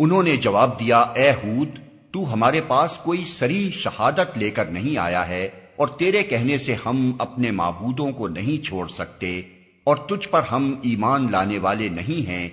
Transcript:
انہوں نے جواب دیا، اے ہود، تو ہمارے پاس کوئی سری شہادت لے کر نہیں آیا ہے، اور تیرے کہنے سے ہم اپنے معبودوں کو نہیں چھوڑ سکتے، اور تجھ پر ہم ایمان لانے والے نہیں ہیں